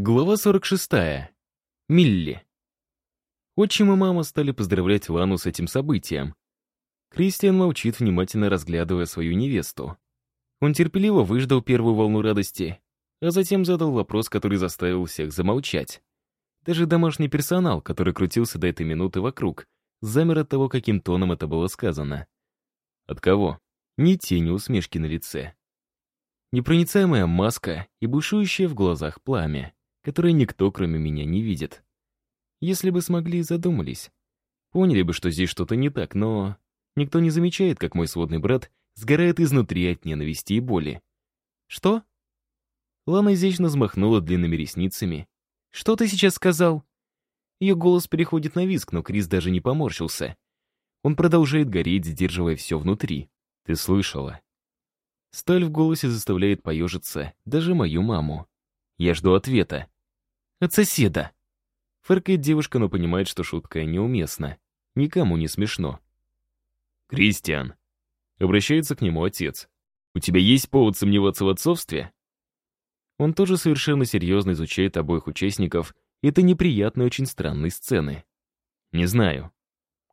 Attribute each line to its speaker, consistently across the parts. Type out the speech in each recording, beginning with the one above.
Speaker 1: Глава 46. Милли. Отчим и мама стали поздравлять Лану с этим событием. Кристиан молчит, внимательно разглядывая свою невесту. Он терпеливо выждал первую волну радости, а затем задал вопрос, который заставил всех замолчать. Даже домашний персонал, который крутился до этой минуты вокруг, замер от того, каким тоном это было сказано. От кого? Ни тени усмешки на лице. Непроницаемая маска и бушующее в глазах пламя которые никто, кроме меня, не видит. Если бы смогли, задумались. Поняли бы, что здесь что-то не так, но... Никто не замечает, как мой сводный брат сгорает изнутри от ненависти и боли. «Что?» Лана изящно взмахнула длинными ресницами. «Что ты сейчас сказал?» Ее голос переходит на визг, но Крис даже не поморщился. Он продолжает гореть, сдерживая все внутри. «Ты слышала?» Сталь в голосе заставляет поежиться даже мою маму. Я жду ответа. От соседа. Фыркает девушка, но понимает, что шутка неуместна. Никому не смешно. «Кристиан!» Обращается к нему отец. «У тебя есть повод сомневаться в отцовстве?» Он тоже совершенно серьезно изучает обоих участников это неприятные, очень странные сцены. «Не знаю».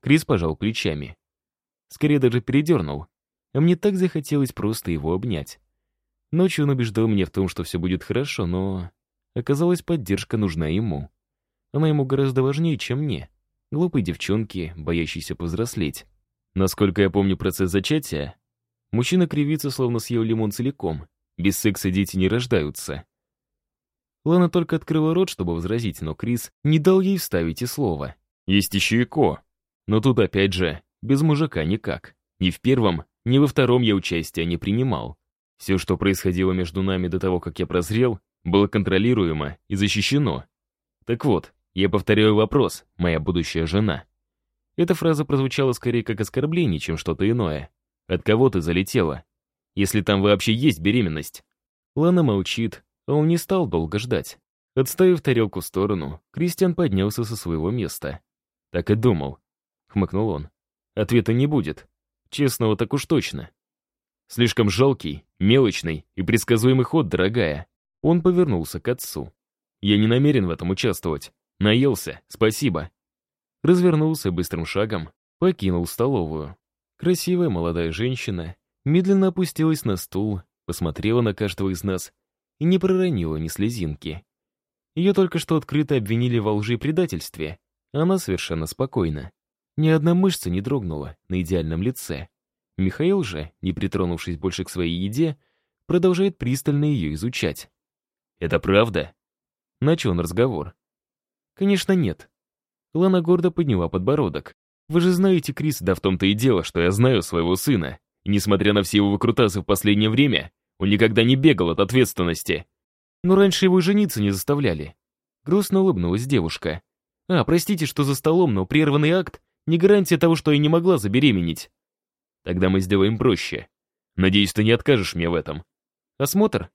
Speaker 1: Крис пожал плечами. Скорее даже передернул. А мне так захотелось просто его обнять. Ночью он убеждал меня в том, что все будет хорошо, но... Оказалось, поддержка нужна ему. Она ему гораздо важнее, чем мне. Глупой девчонки, боящейся повзрослеть. Насколько я помню процесс зачатия, мужчина кривится, словно съел лимон целиком. Без секса дети не рождаются. Лана только открыла рот, чтобы возразить, но Крис не дал ей вставить и слова. Есть еще и Ко. Но тут опять же, без мужика никак. Ни в первом, ни во втором я участия не принимал. Все, что происходило между нами до того, как я прозрел, было контролируемо и защищено. Так вот, я повторяю вопрос, моя будущая жена. Эта фраза прозвучала скорее как оскорбление, чем что-то иное. От кого ты залетела? Если там вообще есть беременность? Лана молчит, а он не стал долго ждать. Отставив тарелку в сторону, Кристиан поднялся со своего места. «Так и думал», — хмыкнул он. «Ответа не будет. Честного так уж точно. Слишком жалкий, мелочный и предсказуемый ход, дорогая. Он повернулся к отцу. Я не намерен в этом участвовать. Наелся, спасибо. Развернулся быстрым шагом, покинул столовую. Красивая молодая женщина медленно опустилась на стул, посмотрела на каждого из нас и не проронила ни слезинки. Ее только что открыто обвинили во лжи и предательстве. Она совершенно спокойна. Ни одна мышца не дрогнула на идеальном лице. Михаил же, не притронувшись больше к своей еде, продолжает пристально ее изучать. «Это правда?» Начал он разговор. «Конечно нет». Лана гордо подняла подбородок. «Вы же знаете, Крис, да в том-то и дело, что я знаю своего сына. И несмотря на все его выкрутасы в последнее время, он никогда не бегал от ответственности. Но раньше его жениться не заставляли». Грустно улыбнулась девушка. «А, простите, что за столом, но прерванный акт — не гарантия того, что я не могла забеременеть». Тогда мы сделаем проще. Надеюсь, ты не откажешь мне в этом. Осмотр?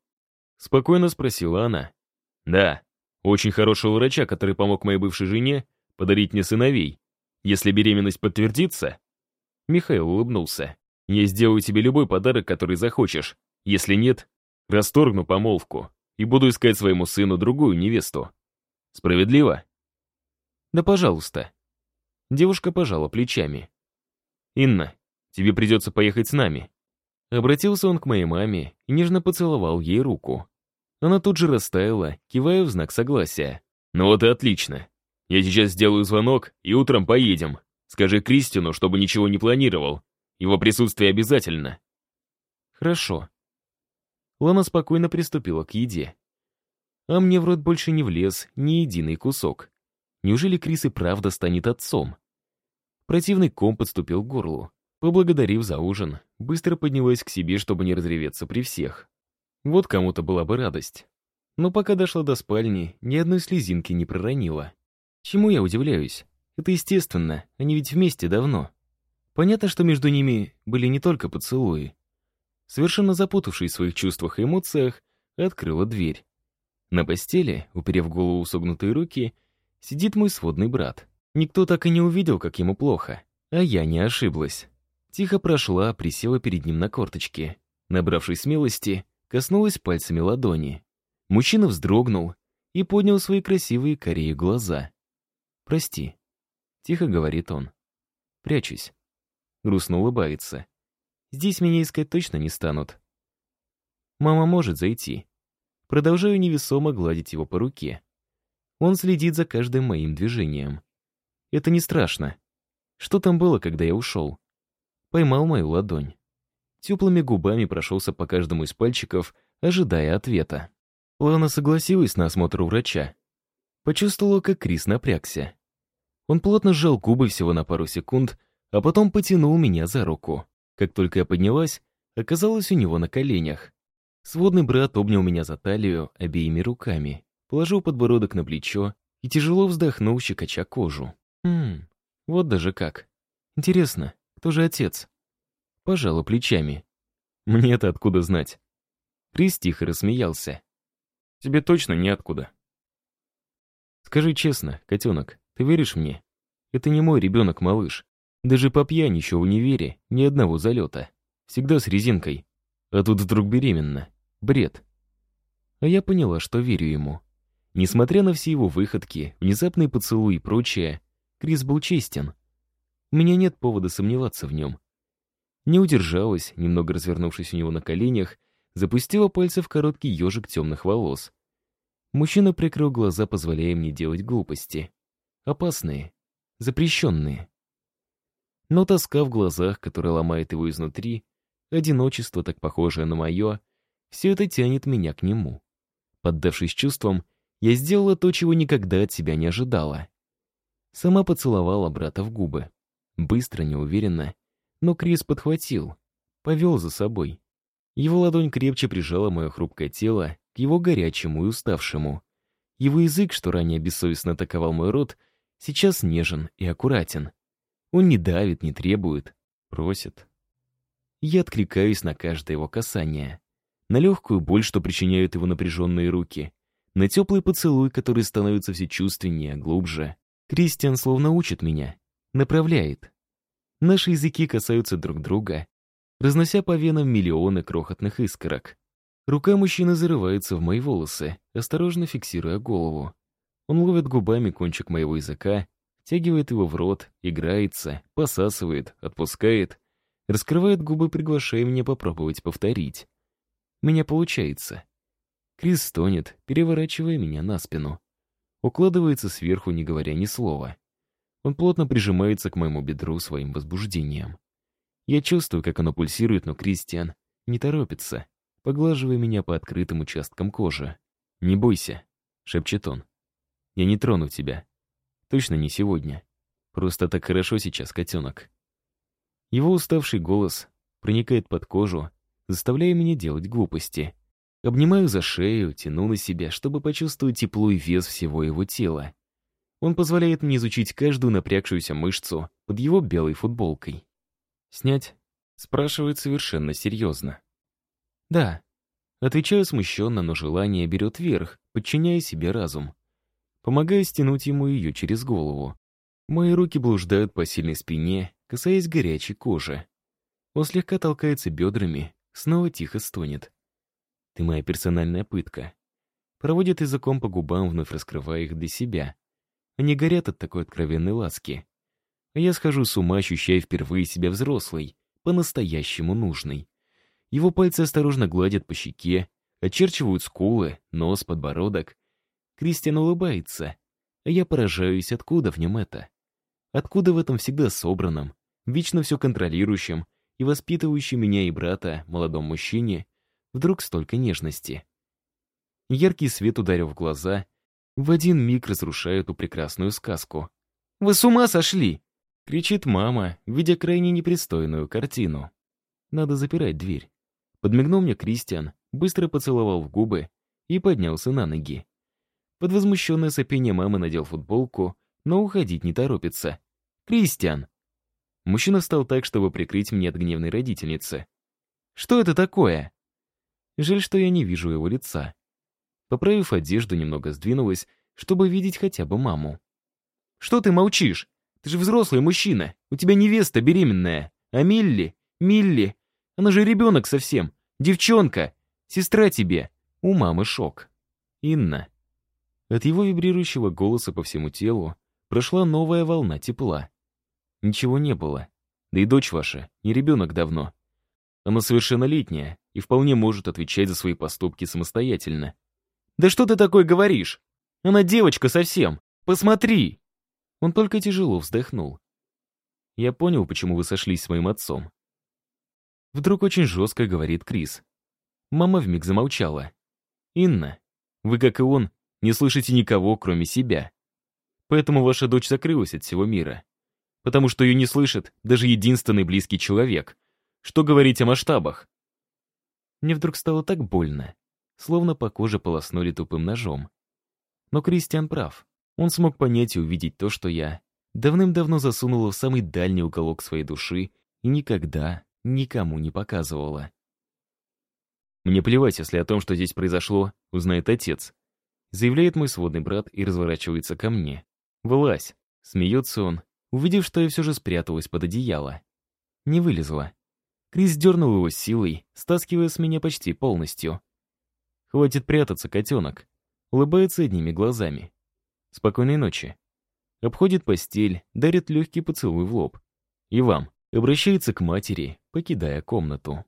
Speaker 1: Спокойно спросила она. Да, очень хорошего врача, который помог моей бывшей жене подарить мне сыновей. Если беременность подтвердится... Михаил улыбнулся. Я сделаю тебе любой подарок, который захочешь. Если нет, расторгну помолвку и буду искать своему сыну другую невесту. Справедливо? Да, пожалуйста. Девушка пожала плечами. Инна, Тебе придется поехать с нами». Обратился он к моей маме и нежно поцеловал ей руку. Она тут же растаяла, кивая в знак согласия. «Ну вот и отлично. Я сейчас сделаю звонок, и утром поедем. Скажи Кристину, чтобы ничего не планировал. Его присутствие обязательно». «Хорошо». Лана спокойно приступила к еде. А мне в рот больше не влез ни единый кусок. Неужели Крис и правда станет отцом? Противный ком подступил к горлу. Поблагодарив за ужин, быстро поднялась к себе, чтобы не разреветься при всех. Вот кому-то была бы радость. Но пока дошла до спальни, ни одной слезинки не проронила. Чему я удивляюсь? Это естественно, они ведь вместе давно. Понятно, что между ними были не только поцелуи. Совершенно запутавшись в своих чувствах и эмоциях, открыла дверь. На постели, уперев голову в согнутые руки, сидит мой сводный брат. Никто так и не увидел, как ему плохо, а я не ошиблась. Тихо прошла, присела перед ним на корточки. Набравшись смелости, коснулась пальцами ладони. Мужчина вздрогнул и поднял свои красивые кореи глаза. «Прости», — тихо говорит он. «Прячусь». Грустно улыбается. «Здесь меня искать точно не станут». «Мама может зайти». Продолжаю невесомо гладить его по руке. Он следит за каждым моим движением. Это не страшно. Что там было, когда я ушел? Поймал мою ладонь. Теплыми губами прошелся по каждому из пальчиков, ожидая ответа. Лана согласилась на осмотр у врача. Почувствовала, как Крис напрягся. Он плотно сжал губы всего на пару секунд, а потом потянул меня за руку. Как только я поднялась, оказалась у него на коленях. Сводный брат обнял меня за талию обеими руками, положил подбородок на плечо и тяжело вздохнул, щекоча кожу. «Хм, вот даже как. Интересно, кто же отец? Пожала плечами. Мне-то откуда знать? Крис тихо рассмеялся. Тебе точно неоткуда. Скажи честно, котенок, ты веришь мне? Это не мой ребенок, малыш. Даже по пьяни еще в универе ни одного залета. Всегда с резинкой. А тут вдруг беременна. Бред. А я поняла, что верю ему. Несмотря на все его выходки, внезапные поцелуи и прочее, Крис был честен. У меня нет повода сомневаться в нем. Не удержалась, немного развернувшись у него на коленях, запустила пальцы в короткий ежик темных волос. Мужчина прикрыл глаза, позволяя мне делать глупости. Опасные, запрещенные. Но тоска в глазах, которая ломает его изнутри, одиночество, так похожее на мое, все это тянет меня к нему. Поддавшись чувствам, я сделала то, чего никогда от себя не ожидала. Сама поцеловала брата в губы. Быстро, неуверенно. Но Крис подхватил. Повел за собой. Его ладонь крепче прижала мое хрупкое тело к его горячему и уставшему. Его язык, что ранее бессовестно атаковал мой рот, сейчас нежен и аккуратен. Он не давит, не требует, просит. Я откликаюсь на каждое его касание. На легкую боль, что причиняют его напряженные руки. На теплый поцелуй, который становится все чувственнее, глубже. Кристиан словно учит меня, направляет. Наши языки касаются друг друга, разнося по венам миллионы крохотных искорок. Рука мужчины зарывается в мои волосы, осторожно фиксируя голову. Он ловит губами кончик моего языка, тягивает его в рот, играется, посасывает, отпускает, раскрывает губы, приглашая меня попробовать повторить. Меня получается. Крис стонет, переворачивая меня на спину укладывается сверху, не говоря ни слова. Он плотно прижимается к моему бедру своим возбуждением. Я чувствую, как оно пульсирует, но Кристиан не торопится, поглаживая меня по открытым участкам кожи. «Не бойся», — шепчет он. «Я не трону тебя. Точно не сегодня. Просто так хорошо сейчас, котенок». Его уставший голос проникает под кожу, заставляя меня делать глупости. Обнимаю за шею, тяну на себя, чтобы почувствовать тепло и вес всего его тела. Он позволяет мне изучить каждую напрягшуюся мышцу под его белой футболкой. «Снять?» — спрашивает совершенно серьезно. «Да». Отвечаю смущенно, но желание берет верх, подчиняя себе разум. Помогаю стянуть ему ее через голову. Мои руки блуждают по сильной спине, касаясь горячей кожи. Он слегка толкается бедрами, снова тихо стонет. Ты моя персональная пытка. Проводит языком по губам, вновь раскрывая их для себя. Они горят от такой откровенной ласки. Я схожу с ума, ощущая впервые себя взрослой, по-настоящему нужной. Его пальцы осторожно гладят по щеке, очерчивают скулы, нос, подбородок. Кристиан улыбается, а я поражаюсь, откуда в нем это. Откуда в этом всегда собранном, вечно все контролирующем и воспитывающем меня и брата, молодом мужчине, Вдруг столько нежности. Яркий свет ударил в глаза, в один миг разрушая эту прекрасную сказку. «Вы с ума сошли!» — кричит мама, видя крайне непристойную картину. «Надо запирать дверь». Подмигнул мне Кристиан, быстро поцеловал в губы и поднялся на ноги. Под возмущенное сопение мамы надел футболку, но уходить не торопится. «Кристиан!» Мужчина встал так, чтобы прикрыть меня от гневной родительницы. «Что это такое?» Жаль, что я не вижу его лица. Поправив одежду, немного сдвинулась, чтобы видеть хотя бы маму. «Что ты молчишь? Ты же взрослый мужчина. У тебя невеста беременная. А Милли? Милли? Она же ребенок совсем. Девчонка. Сестра тебе». У мамы шок. «Инна». От его вибрирующего голоса по всему телу прошла новая волна тепла. Ничего не было. Да и дочь ваша, не ребенок давно. Она совершеннолетняя и вполне может отвечать за свои поступки самостоятельно. «Да что ты такое говоришь? Она девочка совсем! Посмотри!» Он только тяжело вздохнул. Я понял, почему вы сошлись с моим отцом. Вдруг очень жестко говорит Крис. Мама вмиг замолчала. «Инна, вы, как и он, не слышите никого, кроме себя. Поэтому ваша дочь закрылась от всего мира. Потому что ее не слышит даже единственный близкий человек. Что говорить о масштабах?» Мне вдруг стало так больно, словно по коже полоснули тупым ножом. Но Кристиан прав. Он смог понять и увидеть то, что я давным-давно засунула в самый дальний уголок своей души и никогда никому не показывала. «Мне плевать, если о том, что здесь произошло, узнает отец», заявляет мой сводный брат и разворачивается ко мне. «Вылазь!» — смеется он, увидев, что я все же спряталась под одеяло. Не вылезла. Крис дернул его силой, стаскивая с меня почти полностью. «Хватит прятаться, котенок!» Улыбается одними глазами. «Спокойной ночи!» Обходит постель, дарит легкий поцелуй в лоб. И вам. Обращается к матери, покидая комнату.